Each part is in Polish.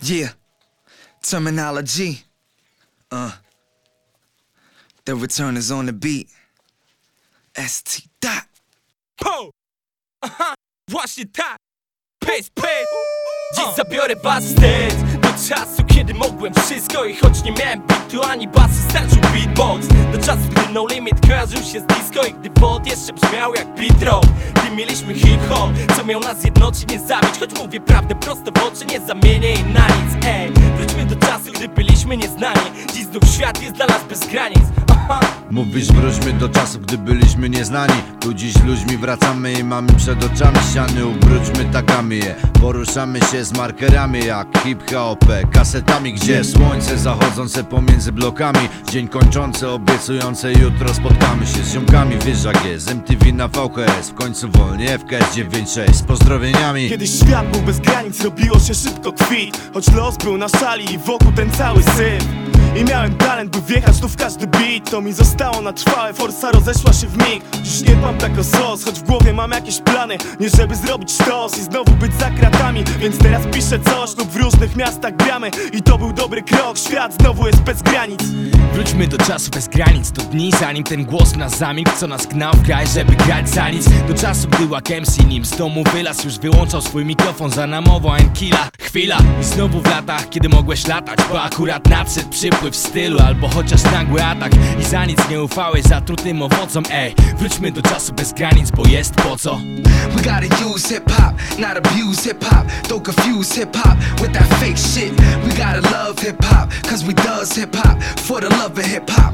Yeah, terminology. Uh, the return is on the beat. ST dot. Po! Aha, właśnie tak! Pace, pace! Dziś zabiorę was wstecz Do czasu, kiedy mogłem wszystko I choć nie miałem bitu ani basy Starczył beatbox Do czasu, gdy No Limit kojarzył się z disco I gdy pod jeszcze brzmiał jak beat Gdy mieliśmy hip-hop Co miał nas jednoczyć, nie zabić. Choć mówię prawdę prosto w oczy Nie zamienię jej na nic, ej. Wróćmy do czasu, gdy byliśmy nieznani. Dziś znów świat jest dla nas bez granic Mówisz wróćmy do czasów, gdy byliśmy nieznani. Tu dziś ludźmi wracamy i mamy przed oczami ściany. Ubróćmy takami je Poruszamy się z markerami jak hip-hop Kasetami, gdzie słońce zachodzące pomiędzy blokami. Dzień kończący, obiecujące jutro spotkamy się z ziomkami. Wiesz jak jest, MTV na VHS W końcu wolnie FKS 96 Z pozdrowieniami. Kiedyś świat był bez granic, robiło się szybko kwit Choć los był na szali i wokół ten cały syf I miałem talent, by wjechać tu w każdy beat. To mi zostało na trwałe, forsa rozeszła się w mig. Dziś nie mam tak o sos, choć w głowie mam jakieś plany Nie żeby zrobić sztos i znowu być za kratami. Więc teraz piszę coś lub w różnych miastach gramy. I to był dobry krok, świat znowu jest bez granic Wróćmy do czasu bez granic Do dni zanim ten głos nas zamilkł Co nas gnał w kraj, żeby grać za nic Do czasu gdy łak nim z domu wylas Już wyłączał swój mikrofon za namowo Enkila Chwila i znowu w latach Kiedy mogłeś latać Bo akurat nadszedł przypływ stylu Albo chociaż nagły atak I za nic nie ufałeś zatrutym owocom Ej, wróćmy do czasu bez granic Bo jest po co We gotta use hip hop, not abuse hip hop. Don't confuse hip hop with that fake shit. We gotta hip hop,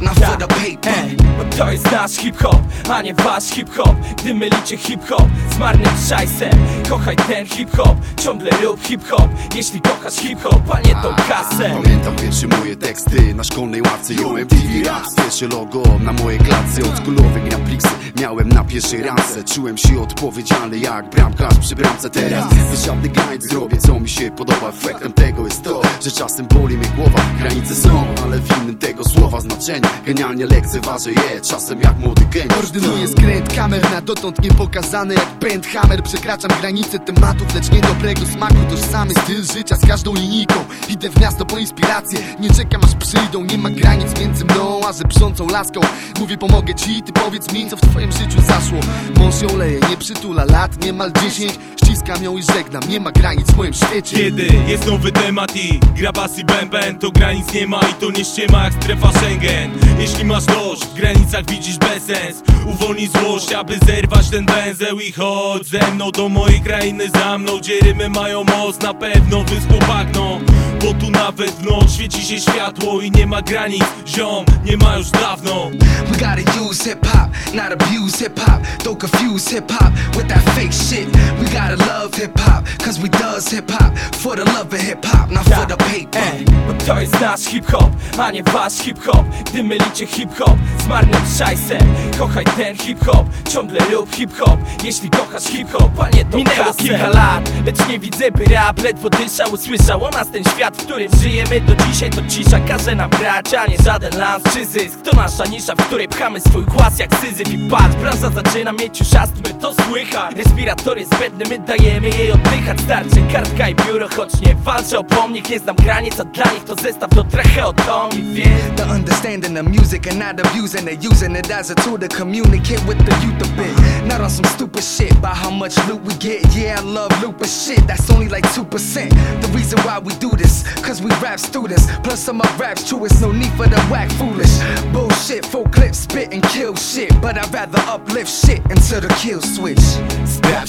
to jest nasz hip-hop, a nie wasz hip-hop? Gdy mylicie hip-hop z marnym szajsem. Kochaj ten hip-hop, ciągle rób hip-hop. Jeśli kochasz hip-hop, a nie tą kasę. Pamiętam pierwsze moje teksty na szkolnej ławce Yo MTV Raps, pierwsze logo na mojej klatce Oldschoolowe Grand Prixy miałem na pierwszej rance Czułem się odpowiedzialny jak bramkarz przy bramce. Teraz Bez żadnych granic zrobię co mi się podoba. Efektem tego jest to, że czasem boli mnie głowa. Granice są, ale w innym tego słowa znaczeniu Genialnie lekceważę je, czasem jak młody geniusz Ordynuję skręt kamer na dotąd niepokazany jak Bent Hammer. Przekraczam granice tematów, lecz nie dobrego smaku Tożsamy. Styl życia z każdą linijką. Idę w miasto po inspirację, nie czekam aż przyjdą. Nie ma granic między mną a żebrzącą laską. Mówię pomogę ci, ty powiedz mi co w twoim życiu zaszło. Mąż ją leje, nie przytula lat niemal 10 Ściskam ją i żegnam, nie ma granic w moim świecie. Kiedy jest nowy temat i gra bas i bęben To granic nie ma i to nie ściema jak strefa Schengen. Jeśli masz dość, w granicach widzisz bezsens Uwolnij złość, aby zerwać ten węzeł I chodź ze mną do mojej krainy za mną Gdzie rymy mają moc, na pewno wyschło bagno Bo tu nawet w noc świeci się światło I nie ma granic, ziom, nie ma już dawno We gotta use hip hop, not abuse hip hop. Don't confuse hip hop with that fake shit. We gotta love hip hop, cause we does hip hop for the love of hip hop, not for the paper. Ej, bo to jest nasz hip-hop, a nie wasz hip-hop Gdy mylicie hip-hop z marnym szajsem Kochaj ten hip-hop, ciągle rób hip-hop. Jeśli kochasz hip-hop, a nie tą Minęło kasę. kilka lat, lecz nie widzę by rap ledwo dyszał. Usłyszał o nas ten świat, w którym żyjemy. Do dzisiaj To cisza każe nam brać, a nie żaden lans czy zysk. To nasza nisza, w której pchamy swój głaz jak syzyf. I patrz, branża zaczyna mieć już astmy, to słychać. Respirator jest zbędny, my dajemy jej oddychać. Starczy kartka i biuro, choć nie walczę o pomnik. Nie znam granic, a dla nich to zestaw do tracheotomii, wiesz The understanding of music and not abusing it, using it as a tool to communicate with the youth a bit. Not on some stupid shit about how much loot we get. Yeah, I love loot, but shit, that's only like 2%. The reason why we do this, cause we rap students. Plus, some of rap's true, it's no need for the whack foolish. Bullshit, full clips, spit and kill shit. But I'd rather uplift shit until the kill switch.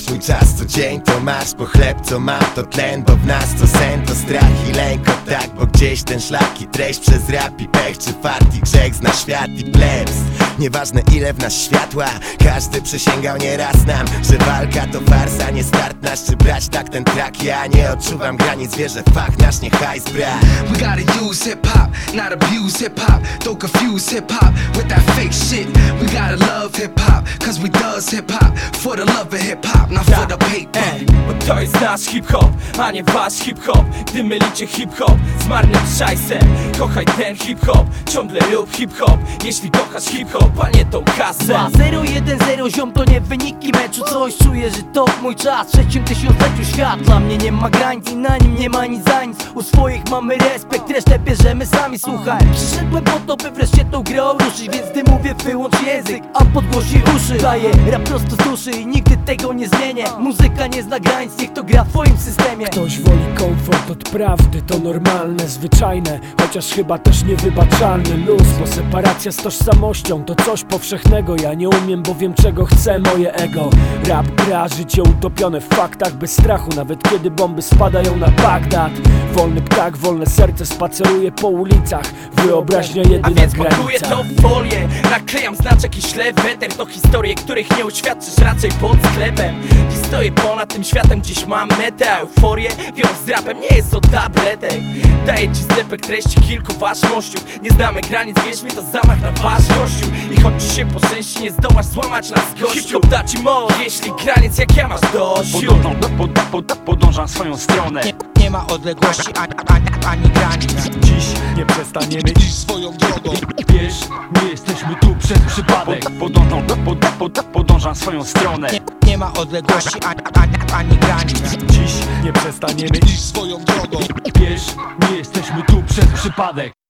Mój czas co dzień, to mam to tlen Bo w nas to sen, to strach i lęk, o tak Bo gdzieś ten szlak i treść przez rap i pech Czy fart i grzech zna świat i plebs Nieważne ile w nas światła, każdy przysięgał nieraz nam Że walka to farsa, nie start nasz Czy brać tak ten track, ja nie odczuwam granic Wierzę fakt nasz, nie hajs brak We gotta use hip hop, not abuse hip hop. Don't confuse hip hop with that fake shit. We gotta love hip hop, cause we does hip hop for the love of hip hop, not for the paper. Ej, bo to jest nasz hip-hop, a nie wasz hip-hop Gdy mylicie hip-hop z marnym szajsem Kochaj ten hip-hop, ciągle rób hip-hop Jeśli kochasz hip-hop, hip-hop, a nie tą kasę. 2-0-1-0 ziom to nie wyniki meczu. Coś czuję, że to mój czas. W trzecim tysiącleciu świat. Dla mnie nie ma granic i na nim nie ma nic za nic. U swoich mamy respekt, resztę bierzemy sami. Słuchaj, przyszedłem po to, by wreszcie tą grę ruszyć Więc gdy mówię wyłącz język, a podgłosi uszy. Daję rap prosto z duszy i nigdy tego nie zmienię. Muzyka nie zna granic, niech to gra w twoim systemie. Ktoś woli komfort od prawdy, to normalne, zwyczajne. Chociaż chyba też niewybaczalny luz Bo separacja z tożsamością to coś powszechnego. Ja nie umiem, bo wiem czego chce moje ego Rap gra, życie utopione w faktach Bez strachu, nawet kiedy bomby spadają na Bagdad. Wolny ptak, wolne serce spaceruje po ulicach. Wyobraźnia A jedyna więc pakuję w folię. Naklejam znaczek i ślę weter To historie, których nie uświadczysz raczej pod sklepem. Dziś stoję ponad tym światem, dziś mam metę Euforię, wiąż z rapem, nie jest to tabletek. Daję ci zlepek treści kilku ważnościów. Nie znamy granic, wierz mi to zamach na wasz kościół I choć ci się poszczęści, nie zdołasz złamać nas gościu da ci moc, jeśli granic jak ja masz dość. Podążam, pod, pod, podążam w swoją stronę. Nie ma odległości ani, ani, ani granic. Dziś nie przestaniemy iść swoją drogą. Wiesz, nie jesteśmy tu przez przypadek. Pod, podążam, pod, pod, podążam swoją stronę. Nie, nie ma odległości ani, ani, ani granic. Dziś nie przestaniemy iść swoją drogą. Wiesz, nie jesteśmy tu przez przypadek